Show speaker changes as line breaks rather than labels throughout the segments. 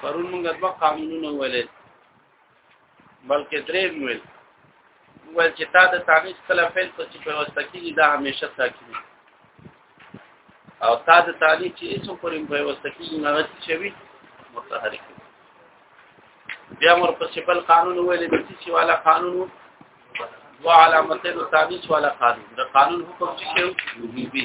پرون موږ دوه قانونونه ولې بلکې درې ویل ول چې تا د تانیث کله فعل په چې په واسطه کې دا همیشه ساکن او تا د تانیث چې اسم پرې په واسطه کې نه راځي شوی متحرک بیا مور په سپل قانون ویل د چې والا قانون و علامتین او تانیث والا قانون د قانون حکم چې شو وی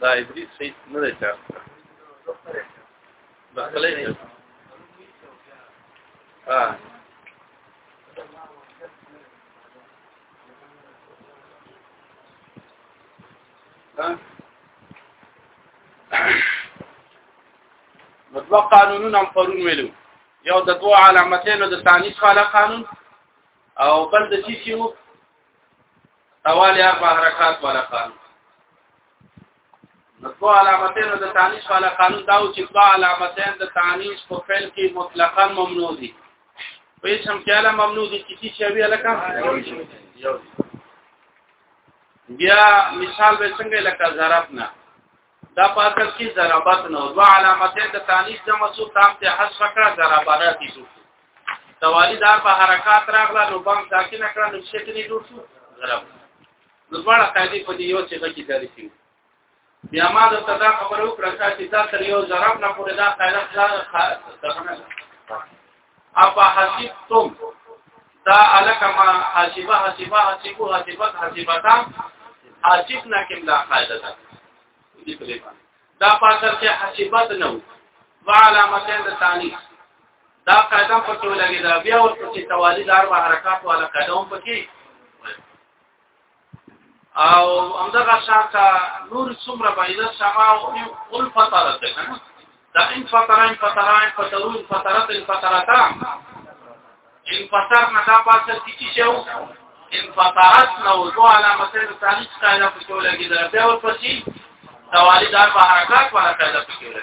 دا ابلیس شي نه دی چا دا خلې نه ها نو دوه قانونونه هم پرون ویلو یو د دوه علامتینو د ثاني خاله قانون او بل د سیسیو طوال اربع حرکات والا قانون نو دو علامتین د تانیس والا قانون دا چې دو علامتین د تانیس په فعل کې مطلقاً ممنوع دي په هیڅ هم کې اله ممنوع دي چې څه وی الکه بیا مثال به څنګه لکه ضرب نه دا پاتل کې ضربات نو دوا علامت د تانیث د مسو تام ته حذف کړه ضربات دي شو توالي دار په حرکات راغله نو بم ساکن کړه نو شي کې جوړ شو ضرب نو دواړه قاعده په دې یو څه کې جاری شي بیا ما د تدا خبرو کړه چې دا تر یو ضرب نه پورې دا قاعده ځان اپا حسیبتم دا الکما حسیبه حسیبه حسیبه حسیبه حسیبه تا حسیب نه کوم دا قاعده ده دې په لپاره دا پاسر کې حسیبت نه وو علامتین د ثانی دا قدم په ټوله کې دا بیا ورته چې توالي دار به حرکت والا قدم پکې او همدغه شانته نور څومره پیدا سما او اول فتره ده کنه دا ان فتران فتران فترون فترات الفتراتا ان فتر نه دا پاسه کیږي چې او ان فترات نو دوه علامتې د تاریخ قاعده په ټوله کې ده دا ورپسې توالي دار په حرکت ولا قاعده په ټوله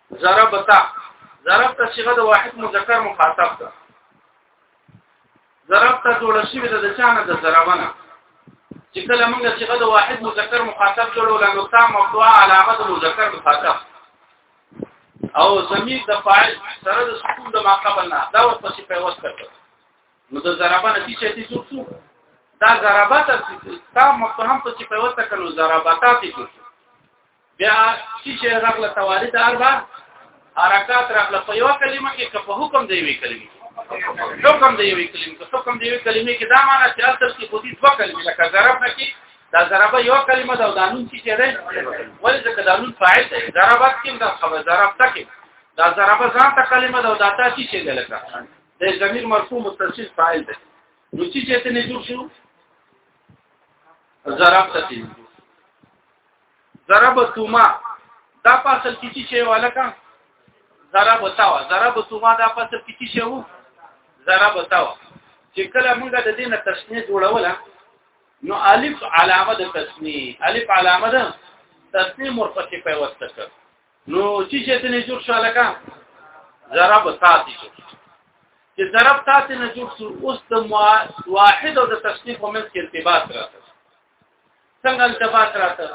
ضربتا ضربتا صيغه د واحد مذکر مخاطب ده ضربتا جوړ شوی د چانه د ضربنه چې کله موږ صيغه د واحد مذکر مخاطب جوړول نو تا موضوع علامه د مذکر مخاطب او زمير د فاعل سره د سکون د ما قبل نه دا ورپسې پیوست کړ نو د ضربنه چې چې دي څوک دا ضربات تا متهم په چې پیوست کړو ضرباتات دي بیا چې چې راغله توالید اربع حرکات راغله په یو کلمه کې که په حکم دی وی کلمه حکم دی وی کلمه که حکم دی وی کلمه کې دا معنی چې اصل کې خودي دوه کلمې لکه ضرب نه کې دا ضرب یو کلمه دا دانون چې چې ده ولې ځکه دانون فاعل دی ضرب کې دا خبر ضرب تکي دا ضرب ځان ته کلمه دا داتا چې چې ده لکه د ضمیر مرفوع متصل فاعل دی نو چې چې ته نه جوړ شو ضرب تکي ضربتما دا فصل کې چې شی ولکه ضربتا و ضربتما دا فصل کې چې شی وو ضربتا و چې کله موږ د دې نه تسنیه جوړوله نو الف علامه د تسنیه الف علامه د تسنیه مرفقه په واسطه کړ نو چې چې ته نه جوړ شو لکه ضرب ساتي شو چې ضرب ساتي نه جوړ شو اوس د واحد او د تسنیه په منځ کې ارتباط راځي څنګه التفات راته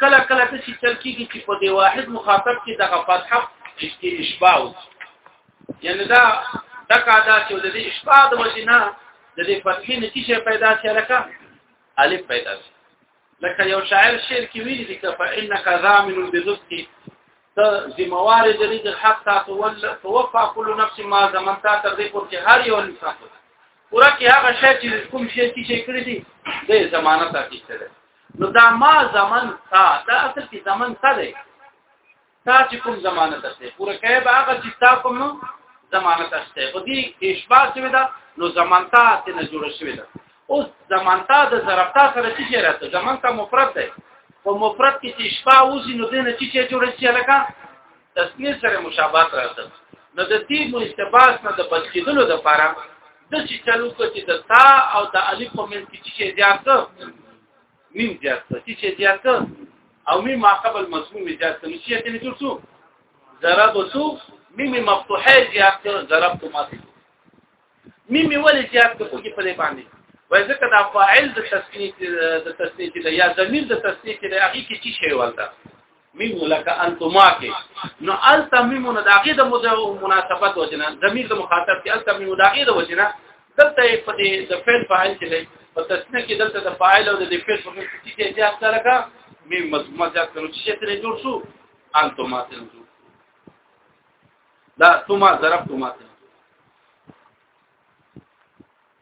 کله کله د شي ترکیږي چې په دی واحد مخاطب کې دغه فتحه اشباع یعنی دا د قاعده چې د دې اشباع د وجنه د دې فتحې نتیجه پیدا شي لکه الف پیدا شي لکه یو شاعر شعر کې ویلي دی چې فإنك ضامن بذبتي ته ذمہوار دې د حق تاسو ول توفا كل نفس ما زمن تا تر دې پور کې هر یو انسان پورا کې هغه شی چې کوم شی چې کړی دی د ضمانت اخیسته ده نو دا ما زمن تا دا اصل کې زمن څه دی تا چې کوم ضمانت اخیسته پورا کې به هغه چې تا کوم نو ضمانت اخیسته په دې اشباع شوی دا نو ضمانتا ته نه جوړ شوی دا اوس زمانتا د ضربتا سره چې راته زمانتا مفرد دی په مفرد کې چې شپه اوسې نو دنه چې چې جوړ شي لکه تسنیه سره مشابهت راځي نو د دې مو استباس نه د بچیدلو د پاره د چې چلو کو چې د تا او د الف په منځ کې چې زیات مين زیات چې زیات او مين ماقبل مضمون زیات نو چې ته نه جوړو ضربتو مين مفتوحه زیات ضربتو ماته ميمي ولې زیات د خوږي په دې باندې وای ځکه دا فاعل د تسنیه د تسنیه دی یا ضمیر د تسنیه دی هغه کې چی شی ولته میم لک انتما کې نو التا میم نه داګه د مناسبت وجنه ضمیر د مخاطب کې التا میم داګه د وجنه دلته په دې د فعل فاعل کې دی په تسنیه کې دلته د فاعل او د فعل په کې چې چې زیات سره کا میم مضمون زیات کړو چې څه جوړ شو انتما تل دا ثم ضربت ما ته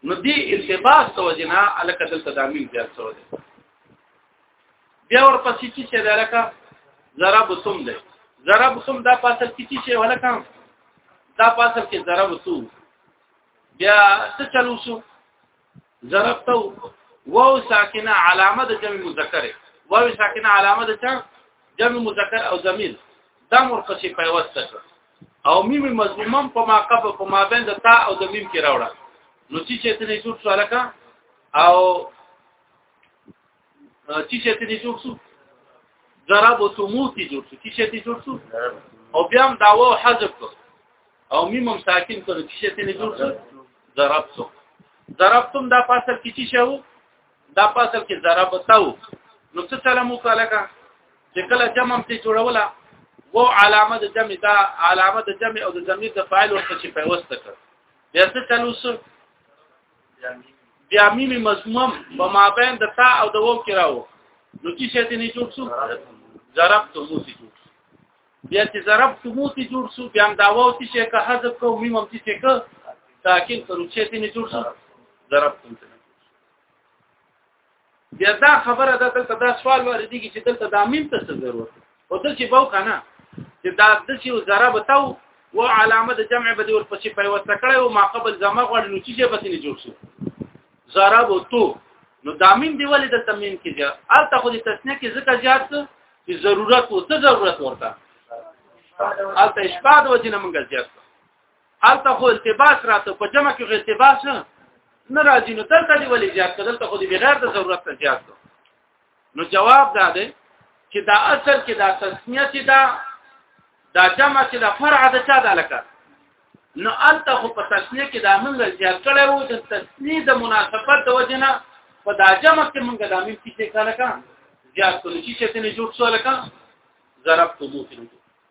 نو دی التباس تو جنا الک دل تدامین زیات سو دی بیا ورپسې چې څه دلکه ضرب ثم دی ضرب ثم دا پاسل کې چې څه ولکه دا پاسل کې ضرب ثم بیا څه چلو شو ضربته واو ساکنه علامه د جمع مذکر واو ساکنه علامه د چا جمع مذکر او ضمیر دا مرقصي پیوسته او میم مضمومه په ما قبل په ما بین د تا او د میم کې راوړه نو چې چې تنه جوړ شو لکه او چې چې ته جوړ شو ضرب او تموتی جوړ شو چې چې ته جوړ شو او بیا هم داوا حذف کو او میم هم ساکن کړو چې چې ته جوړ شو ضرب شو ضرب تم دا پاسل کې چې شو دا پاسل کې ضرب تاو نو څه سلام وکاله کا چې کله جمع ته جوړوله وو علامه د جمع دا علامه د جمع او د ضمیر د فاعل ورته چې پیوسته کړ بیا څه چلوسو بیا میم مضموم په مابین د تا او د وو کې راو نو چې شته نه جوړ شو ضرب ته مو سي جوړ بیا چې ضرب ته مو سي جوړ شو بیا دا وو چې شي که حذف کو میم هم چې که تاکین تر چې نه جوړ شو ضرب ته بیا دا خبره ده دلته دا سوال واردېږي چې دلته د امین ته څه ضرورت او ته چې باو کنه چې دا د چې زره بتاو و علامه د جمع بدی ور پسې په وسته کړي او ما قبل زما غوړ نو چې به تنه جوړ شي زره بو تو نو دامین دی ولې د تمین کې ځه ار ته خو د تسنیه کې ځکه زیات چې ضرورت او ته ضرورت ورته البته اشباد وجنه مونږ زیات البته خو التباس راته په جمع کې التباس نه راځي نو دلته دی ولې زیات کړل ته خو دی بغیر د ضرورت څخه زیات کړ نو جواب دا دی چې دا اصل کې دا تسنیه چې دا دا جمع چې دا فرع د چا د لکه نو البته خو په تسنیه کې دا موږ زیات کړی وو د تسنیه د مناسبت د وجنه په دا جمع کې موږ دا مې څه کړل کا زیات کړو چې څه نه جوړ شو لکه ضرب ته دوه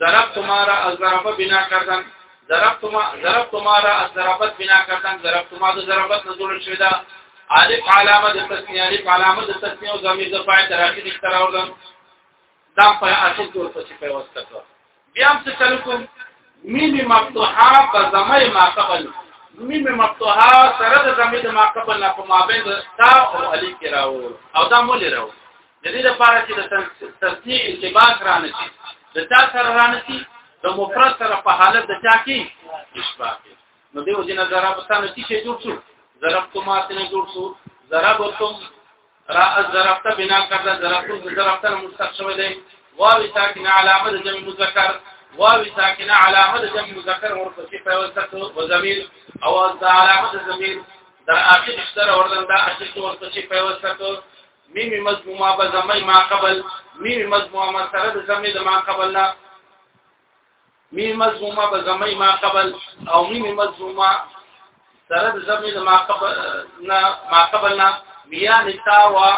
ضرب تمہارا الضرب بنا کردن ضرب تما ضرب تمہارا الضربت بنا کردن ضرب تما د ضربت نه جوړ شوی دا الف علامه د تسنیه الف علامه د تسنیه او ضمیر د فاعل تر اخر اختر اوردم دا په اصل تور پسې په واسطه کړ بیا هم څه چل کوم میم مفتوحه په زمای ما قبل میم مفتوحه سره د زمای د ما قبل نه په مابین د تا او الف کې راو او دا مولې راو د دې لپاره چې د تسنیه ارتباط رانه شي د چا سره رانه شي د مفرد سره په حالت د چا کې اشباع نو دیو جن ضربتان چې شي جوړ شو ضربتمات نه جوړ شو ضربتم را ضربت بنا کړه ضربتم ضربتن مستق شوی دی واو ساکن علامه د جمع مذکر واو ساکن علامه د جمع مذکر ورپسې په وسط او ضمیر او د علامه د ضمیر در اخر اشتر وردن دا اخر ورپسې په وسط میم مضمومه به زمې ما قبل میم مضمومه سره د زمې د ما قبل نه میم مضمومه به زمې ما قبل او میم مضمومه سره د زمې د ما قبل نه ما قبل نه میا نتا وا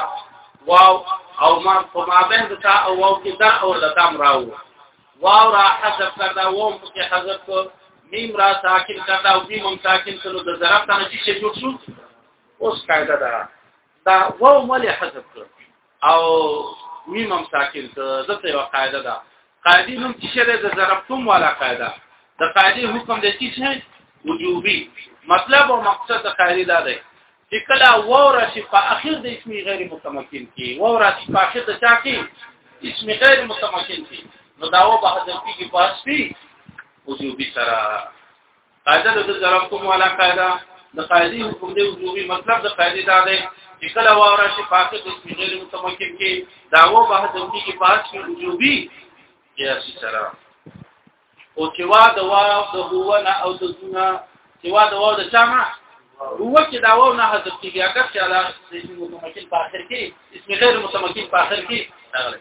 واو او ما په ما بین د تا او واو کې دا او لتام راو واو را حذف کړه و هم کې حذف کو میم را ساکن کړه او میم هم ساکن کړه د ضرب ته چې جوړ شو اوس قاعده ده دا واو مولې حذف کړ او میم هم ساکن ته دته یو قاعده ده قاعده نوم چې شری د ضربتم والا قاعده د قاعده حکم د چی شی وجوبي مطلب او مقصد د قاعده دا دی چې کله واو راشي په اخر د اسم غیر متمکن کې واو راشي په اخر د چا کې اسم غیر متمکن کې نو دا و به حذف کې پاس وی وجوبي سره قاعده د ضرب کوم ولا قاعده د قاعده حکم دی وجوبي مطلب د قاعده دا دی چې کله واره شي فاقد د غیر متمکن کې داوو به د دې کې پاس کې وجوبي قیاسي سره او چې وا د وا د هو نه او د زنا چې وا د وا د چامه هو کې دا و نه حذف کیږي اگر چې علا اسم متمکن په اخر کې اسم غیر متمکن په اخر کې راغلی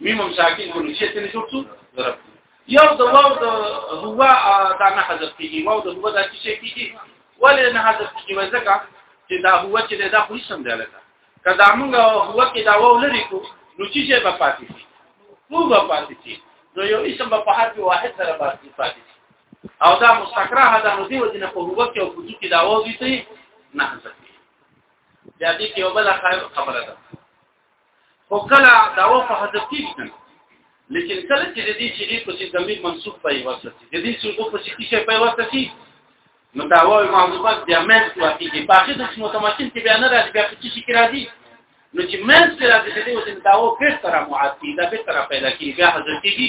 میم هم ساکن کړو چې څنګه جوړ شو ضرب یو د واو د هو دا نه حذف کیږي واو د هو دا چې کیږي ولې نه حذف کیږي ځکه چې دا هو چې دا خو سم دی لکه کدا موږ هو کې دا واو لري کو نو چې شی په پاتې شي هو په پاتې شي نو یو اسم په حرف واحد سره پاتې پاتې شي او دا مستقره ده نو دی وځنه په هو کې او په کې دا واو دي نه حذف کیږي بیا دې کې یو بل خبره ده خو کله دا و په حذف کیږي کنه لیکن کله چې د دې چې دې په چې ضمیر منصوب په واسطه شي د دې صيغه په چې شي په واسطه شي نو دا واو معذوبات د امن په کې کې باقي د متمکن کې بیان راځي بیا په چې کې راځي نو چې من سره د دې وزن دا و په تر معاتی دا په تر پیدا کیږي بیا حذف کیږي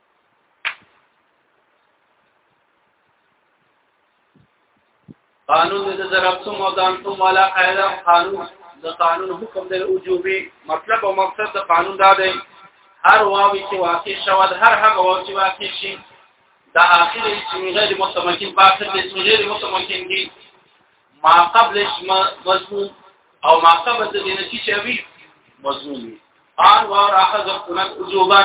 قانون د ضربتم او دانتم والا قاعده قانون د قانون حکم د وجوبي مطلب او مقصد د قانون دا دی هر واوی چې واقع شود هر هغه واوی چې واقع شي دا اخر چې غیر متمکن په اخر کې غیر متمکن دي ما قبل اسم مضمون او ما قبل د دې نتیجه شوی مضمون وي قال وار اخذ قنات وجوبا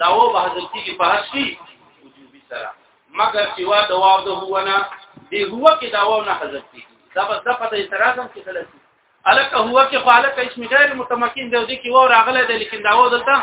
دا و به حضرت کی په حسي وجوبي سره مگر سوا د واو د هو نه دی هو کې دا و نه حضرت کی دا بس د پته اعتراضم کې غلط الک هو کې خالق اسم غیر متمکن دی د کی و راغله دی لیکن دا و دلته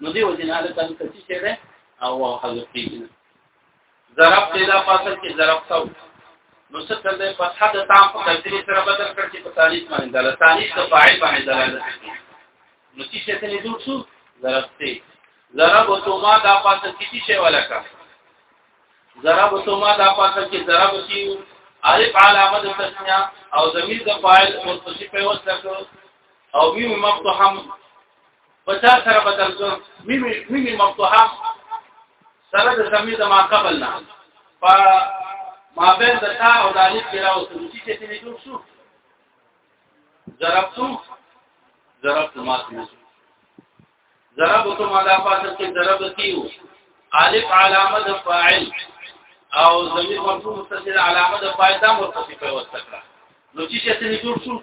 نو دی وجه نه هلته د کسی شه ده او او حذف کیږي ضرب دې دا فاصل کې ضرب څو نو څه تر دې په حد تام په کثري سره بدل کړ چې په تاریخ باندې دلالت تاریخ د فاعل باندې دلالت کوي نو چې څه ته جوړ شو ضرب دې ضرب او توما دا فاصل کې څه شی ولا کا ضرب او توما دا فاصل کې ضرب شي الف علامه د تسنیا او ضمیر د فاعل متصف په وسط او میم مفتوحه په چا سره بدل کړ ميمي ميمي مفتوحه سره د سمي د ما قبل نه په ما بین د تا او د الف کې راو سوچي چې تنه جوړ شو ضربتو ضربت ما تنه ضربت ما د پاسه کې ضرب کیو الف علامه د فاعل او ضمیر مرفوع متصل علامه د فاعل د مرتفع په واسطه نو چې تنه جوړ شو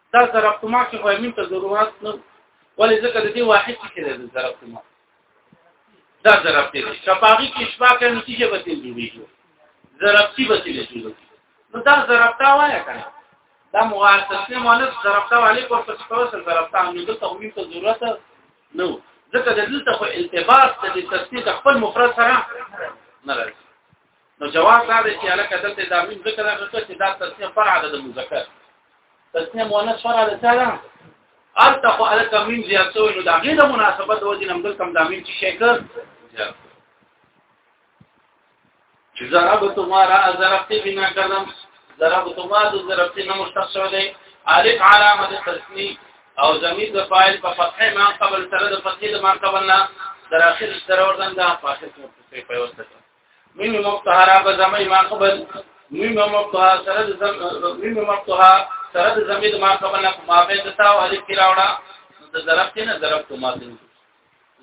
دا ضربت ما کې خو مين ته ضرورت نه ولې ځکه د دې واحد کې دی ضربت ما دا ضربت دی شپاغي کې شپه کې نتیجه به تل جوړیږي ضربت به تل جوړیږي نو دا ضربت وایي کنه دا مؤسسه مؤنث ضربت علی کو په څه سره ضربت هم د تغویم ته ضرورت نه ځکه د دلته خو التباس د تفسیر خپل مفرد سره نه راځي نو جواب دا دی چې الکه دلته دا مين ذکر راغلی چې دا تسنیه فرع ده د مذکر تسنیه مؤنث فرع ده څه ده الته خو الکه مين زیات شوی نو دا غیره مناسبت و دي نم دلته دا مين چې شکر چې ضربت ما را ضربت بنا کردم ضربت ما د ضربت نه مشتق شوی دی الف علامه تسنیه او زمير د فاعل په فتحه ما قبل سره د فتحه د ما قبلنا در اخر سره وردن دا فاصله په پیوسته مين مفتحرا په زمې ما قبل مين مفتحا سره د زم مين مفتحا سره د زمې ما قبل نه ما به د تاو الف کې راوړه د ضرب کې نه ضرب ته ما دي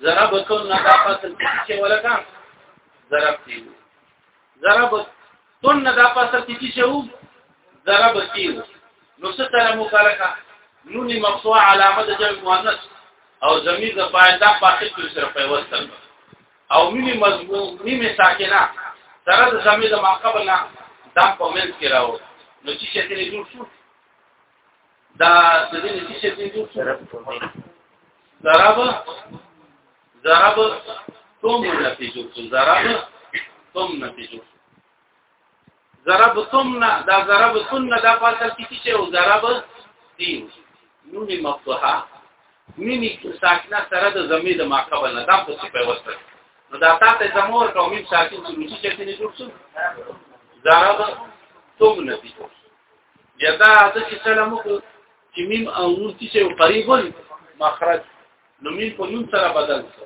ضرب ته نه دا فصل چې ولکه ضرب دی ضرب تن نه دا فصل چې چې وو ضرب دی نو ستره مخالفه نون مقصوع علامه د جمع مؤنث او زمير د فاعل دا پاکه کې سره پیوستل او ميمي مضمون ميمي ساکنه سره د زمي د ما قبل نه دا په منځ کې راو نو چې څه ترې جوړ شو دا د دې چې څه ترې جوړ شو ضرب ضرب ثم نتیجو ضرب ثم نتیجو ضرب ثمنا دا ضرب ثمنا دا فاصل کې چې او ضرب دی نون مفتوحه مینی ساکنه سره د زمې د ما قبل نه دا په څه په وسته نو دا تا ته زمور کوم میم ساکن چې لوچی چې نه جوړ شو ضرب ثمنا دی بیا دا د چې سلام وکړو چې میم او نور چې قریب مخرج نو میم په نون سره بدل شو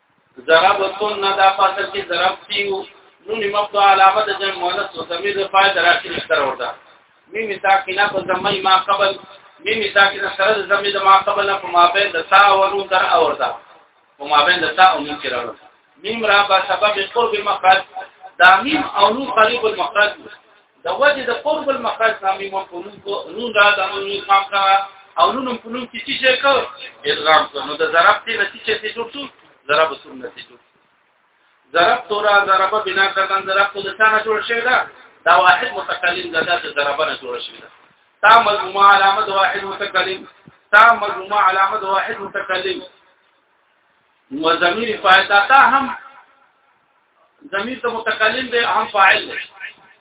ضربتون نه دا فاصل کې ضرب سیو نون مبدو علامه د جمع مؤنث او ضمیر د فاعل راکې سره ورته می مساکینه په زمای ما قبل می مساکینه سره د زمې د ما قبل په مابین د تا او نون تر اوردا په مابین د تا او نون کې راوړل میم را په سبب قرب مخرج دا میم او نون قریب المخرج د وجه د قرب المخرج سامي مو په نون را د نون اسلام کا او نون په نون کې چې کو ادغام کو نو د ضرب دې نتیجه ته جوړ شو ضرب سنت ته جوړ ضرب تورا ضرب بنا کردن ضرب ته لسانه جوړ شوی دا دا واحد متکلم دا د ضرب نه جوړ شوی دا تا مضمومه علامه واحد متکلم تا مضمومه علامه واحد متکلم نو ضمیر فاعل دا تا هم ضمیر ته متکلم دی هم فاعل دی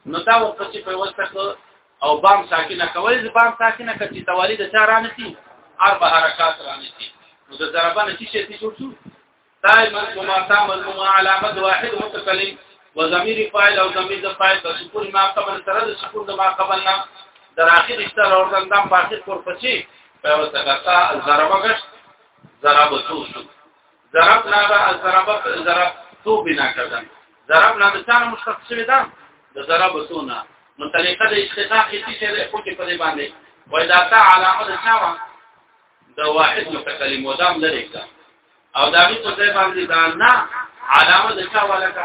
نو تا ورپسې په وسته او بام ساکنه کوي چې بام ساکنه کچې توالي د چا رانتی اربع حرکات رانتی نو د ضربانه چې شي جوړ شو دائما وما تعمل ما علامه واحد متکلم وضمیر فاعل او ضمیر د فاعل د سکون ما قبل سره د سکون د ما قبل نه در اخر اشتر اور دم باخر پر پچی په وسه کا ضربه کش ضربتو شو ضرب نه دا ضرب ضرب تو بنا کړم ضرب نه د څانه مشتق شوی دا د ضرب تو نه نو طریقه د اشتقاق هیڅ شی له کوټه په دې باندې وای دا تا علامه د چاوا د واحد متکلم ودام لري او دا په ځای باندې دا نه علامه د چاوا لکه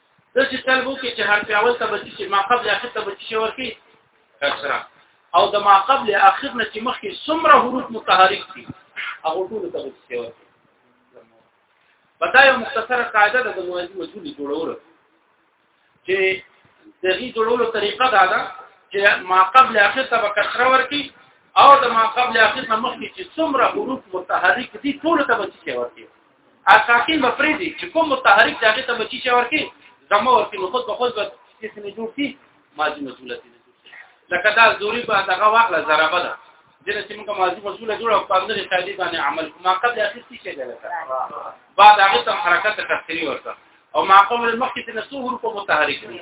د چې طلب وکړي چې حرف اول ته بچي چې ما قبل اخر ته بچي ورکی کسره او د ما قبل اخر نه چې مخکې څومره حروف متحرک دي هغه ټول ته بچي ورکی بدا یو مختصره قاعده د موازی مجهول جوړولو چې دغه جوړولو طریقه دا ده چې ما قبل اخر ته کسره ورکی او د ما قبل اخر نه مخکې چې څومره حروف متحرک دي ټول ته بچي ورکی اساسي مفرد چې کوم متحرک دغه ته بچی شي ورکی زمو ورکی نو خود به خود به اسم جوړ کی ماضی مسوله دي لکه دا زوري په دغه واخله ضربه ده دغه چې موږ ماضی مسوله جوړ او په اندر قاعده باندې عمل کوم قبل اخر څه شي ده بعد هغه تم حرکت تفسیری ورته او ما قبل المخکې تنسوه په متحرک دي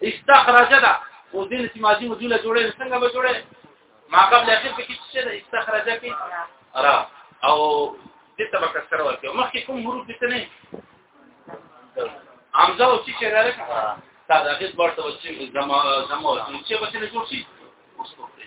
استخرج دا او دین چې ماضی مجوله جوړې څنګه به جوړې ما قبل اخر کې چې دا استخرج کې را او دې ته کسر ورکې مخکې کوم حروف دې نه حمزه او چې راغله دا د هغه ورته چې زما زما چې به څه جوړ شي اوس په دې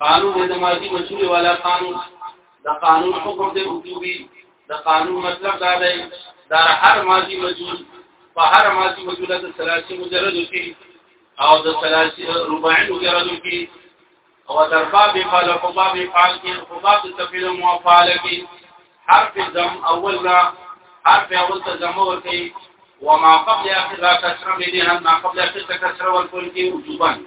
قانون د ماضي مسئول والا قانون د قانون حکم د وجوبي د قانون مطلب دا دی دا هر ماضي مسئول په هر ماضي مسئول د ثلاثي مجرد کې او د ثلاثي رباعي مجرد کې او در باب فعل او باب فعل کې او باب تفعيل موافعل کې حرف ضم اول را حرف اول ته ضم ورته وما قبل اخر لا تشرب دي هم ما قبل اخر تكسر والكل کې وجوبان